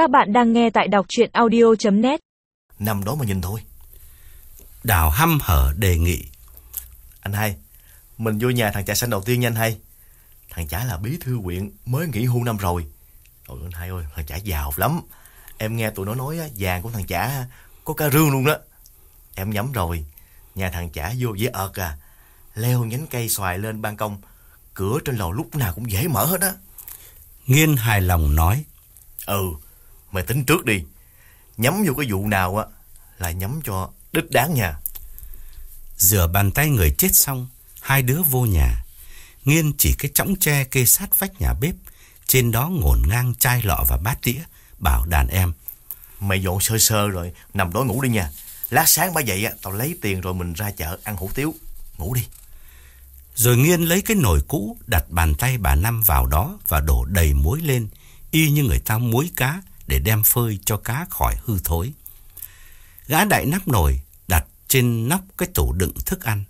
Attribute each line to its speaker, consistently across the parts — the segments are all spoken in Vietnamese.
Speaker 1: Các bạn đang nghe tại đọc chuyện audio.net
Speaker 2: Nằm đó mà nhìn thôi.
Speaker 3: Đào hăm hở đề nghị.
Speaker 2: Anh hai, mình vô nhà thằng chả xanh đầu tiên nha anh hai. Thằng chả là bí thư huyện mới nghỉ hưu năm rồi. Trời ơi anh hai ơi, thằng chả giàu lắm. Em nghe tụi nó nói á, vàng của thằng chả có cả rương luôn đó. Em nhắm rồi, nhà thằng chả vô dễ ợt à. Leo nhánh cây xoài lên ban công, cửa trên lầu lúc nào cũng dễ mở hết á.
Speaker 3: Nghiên hài lòng nói.
Speaker 2: Ừ, mày tính trước đi. Nhắm vô cái vụ nào á là nhắm cho đích đáng nha.
Speaker 3: Rửa bàn tay người chết xong, hai đứa vô nhà. Nghiên chỉ cái chõng tre kê sát vách nhà bếp, trên đó ngổn ngang chai lọ và bát đĩa, bảo đàn em.
Speaker 2: Mày dọn sơ sơ rồi nằm đó ngủ đi nha. Lát sáng ba dậy á, tao lấy tiền rồi mình ra chợ ăn hủ tiếu. Ngủ đi.
Speaker 3: Rồi Nghiên lấy cái nồi cũ đặt bàn tay bà Năm vào đó và đổ đầy muối lên, y như người ta muối cá để đem phơi cho cá khỏi hư thối. Gã đại nắp nồi đặt trên nóc cái tủ đựng thức ăn.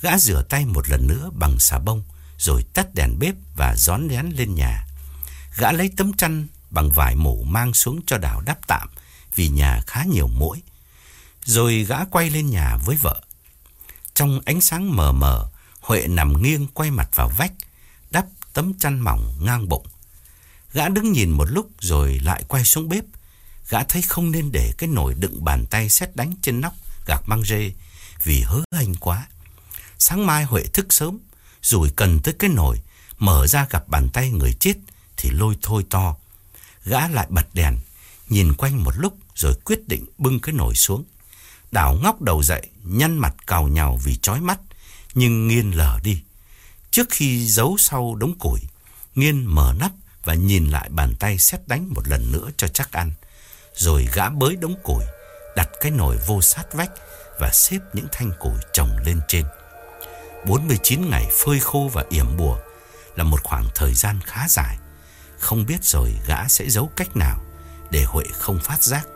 Speaker 3: Gã rửa tay một lần nữa bằng xà bông rồi tắt đèn bếp và rón rén lên nhà. Gã lấy tấm chăn bằng vải mủ mang xuống cho đảo đắp tạm vì nhà khá nhiều muỗi. Rồi gã quay lên nhà với vợ. Trong ánh sáng mờ mờ, Huệ nằm nghiêng quay mặt vào vách, đắp tấm chăn mỏng ngang bụng. Gã đứng nhìn một lúc rồi lại quay xuống bếp. Gã thấy không nên để cái nồi đựng bàn tay xét đánh trên nóc gạc măng rê vì hớ hành quá. Sáng mai Huệ thức sớm, rồi cần tới cái nồi, mở ra gặp bàn tay người chết thì lôi thôi to. Gã lại bật đèn, nhìn quanh một lúc rồi quyết định bưng cái nồi xuống. Đảo ngóc đầu dậy, nhăn mặt cào nhào vì chói mắt, nhưng nghiên lờ đi. Trước khi giấu sau đống củi, nghiên mở nắp và nhìn lại bàn tay xét đánh một lần nữa cho chắc ăn. Rồi gã bới đống củi, đặt cái nồi vô sát vách và xếp những thanh củi chồng lên trên. 49 ngày phơi khô và yểm bùa là một khoảng thời gian khá dài. Không biết rồi gã sẽ giấu cách nào để Huệ không phát giác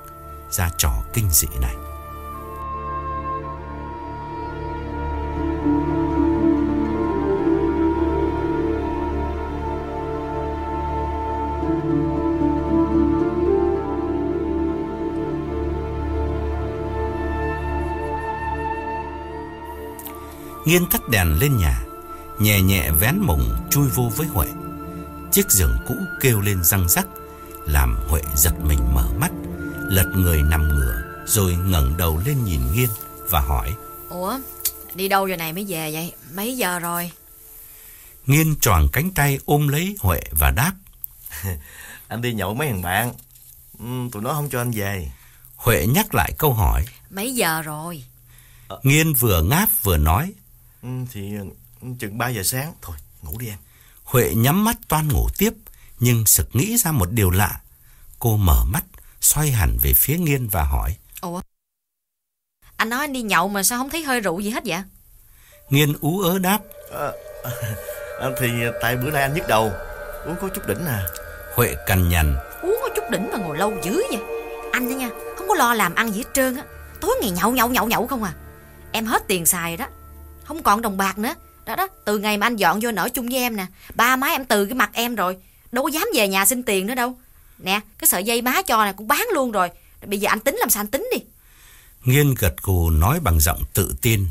Speaker 3: ra trò kinh dị này. Nghiên tắt đèn lên nhà, nhẹ nhẹ vén mùng chui vô với Huệ. Chiếc giường cũ kêu lên răng rắc, làm Huệ giật mình mở mắt, lật người nằm ngửa, rồi ngẩng đầu lên nhìn Nghiên và hỏi.
Speaker 4: Ủa, đi đâu giờ này mới về vậy? Mấy giờ rồi?
Speaker 3: Nghiên tròn cánh tay ôm lấy Huệ và đáp.
Speaker 2: Anh đi nhậu mấy thằng bạn. Ừ, tụi nó không cho anh về.
Speaker 3: Huệ nhắc lại câu hỏi.
Speaker 4: Mấy giờ rồi?
Speaker 3: Nghiên vừa ngáp vừa nói.
Speaker 2: Ừ, thì ừ, chừng 3 giờ sáng. Thôi, ngủ đi em.
Speaker 3: Huệ nhắm mắt toan ngủ tiếp, nhưng sực nghĩ ra một điều lạ. Cô mở mắt, xoay hẳn về phía Nghiên và hỏi.
Speaker 4: Ủa? Anh nói anh đi nhậu mà sao không thấy hơi rượu gì hết vậy?
Speaker 3: Nghiên ú ớ đáp.
Speaker 2: À, thì tại bữa nay anh nhức đầu. Uống có chút đỉnh à.
Speaker 3: Huệ cằn nhằn.
Speaker 4: Uống có chút đỉnh mà ngồi lâu dữ vậy. Anh đó nha, không có lo làm ăn gì hết trơn á. Tối ngày nhậu nhậu nhậu nhậu không à. Em hết tiền xài đó. Không còn đồng bạc nữa. Đó đó, từ ngày mà anh dọn vô ở chung với em nè. Ba má em từ cái mặt em rồi. Đâu có dám về nhà xin tiền nữa đâu. Nè, cái sợi dây má cho này cũng bán luôn rồi. Bây giờ anh tính làm sao anh tính đi.
Speaker 3: Nghiên gật gù nói bằng giọng tự tin.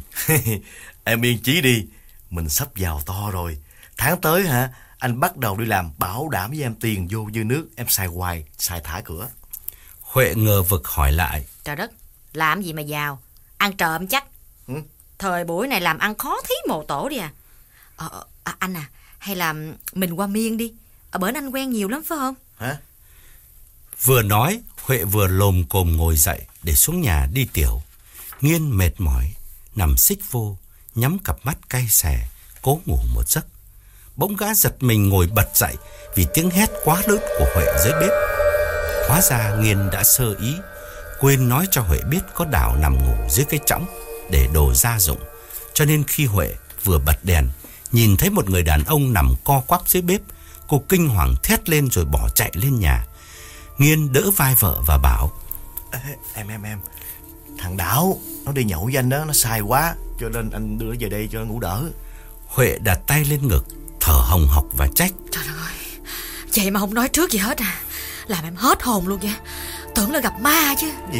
Speaker 2: em yên chí đi. Mình sắp giàu to rồi. Tháng tới hả, anh bắt đầu đi làm bảo đảm với em tiền vô dư nước. Em xài hoài, xài thả cửa.
Speaker 3: Huệ ngờ vực hỏi lại.
Speaker 4: Trời đất, làm gì mà giàu? Ăn trộm chắc.
Speaker 2: Ừ?
Speaker 4: Thời buổi này làm ăn khó thí mồ tổ đi à. Ờ, ờ, à, anh à, hay là mình qua miên đi. Ở bển anh quen nhiều lắm phải không?
Speaker 2: Hả?
Speaker 3: Vừa nói, Huệ vừa lồm cồm ngồi dậy để xuống nhà đi tiểu. Nghiên mệt mỏi, nằm xích vô, nhắm cặp mắt cay xè, cố ngủ một giấc. Bỗng gã giật mình ngồi bật dậy vì tiếng hét quá lớn của Huệ dưới bếp. Hóa ra Nghiên đã sơ ý, quên nói cho Huệ biết có đảo nằm ngủ dưới cái chõng để đồ gia dụng. Cho nên khi Huệ vừa bật đèn, nhìn thấy một người đàn ông nằm co quắp dưới bếp, cô kinh hoàng thét lên rồi bỏ chạy lên nhà. Nghiên đỡ vai vợ và bảo
Speaker 2: Ê, Em em em Thằng Đảo Nó đi nhậu với anh đó Nó sai quá Cho nên anh đưa nó về đây cho nó ngủ đỡ
Speaker 3: Huệ đặt tay lên ngực Thở hồng hộc và trách
Speaker 4: Trời ơi, vậy mà không nói trước gì hết à. Làm em hết hồn luôn vậy Tưởng là gặp ma chứ
Speaker 2: Gì?